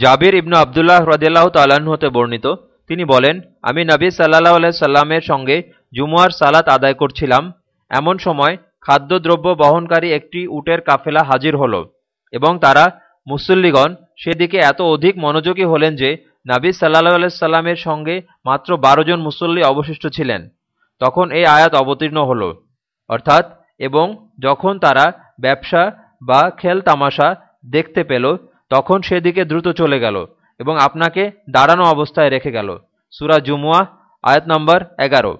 জাবির ইবনু আবদুল্লাহ রদিয়াল্লাহ তাল্লাহ্ন হতে বর্ণিত। তিনি বলেন, আমি নবী সাল্লাহ সাল্লামের সঙ্গে জুমুয়ার সালাত আদায় করছিলাম। এমন সময় খাদ্যদ্রব্য বহনকারী একটি উটের কাফেলা হাজির হল এবং তারা মুসল্লিগণ সেদিকে এত অধিক মনোযোগী হলেন যে নাবী সাল্লাহ সাল্লামের সঙ্গে মাত্র বারো জন মুসল্লি অবশিষ্ট ছিলেন। তখন এই আয়াত অবতীর্ণ হল। অর্থাৎ, এবং যখন তারা ব্যবসা বা খেল তামাশা দেখতে পেল তখন সেদিকে দ্রুত চলে গেল এবং আপনাকে দাঁড়ানো অবস্থায় রেখে গেল। সুরা জুমুয়া, আয়াত নম্বর এগারো।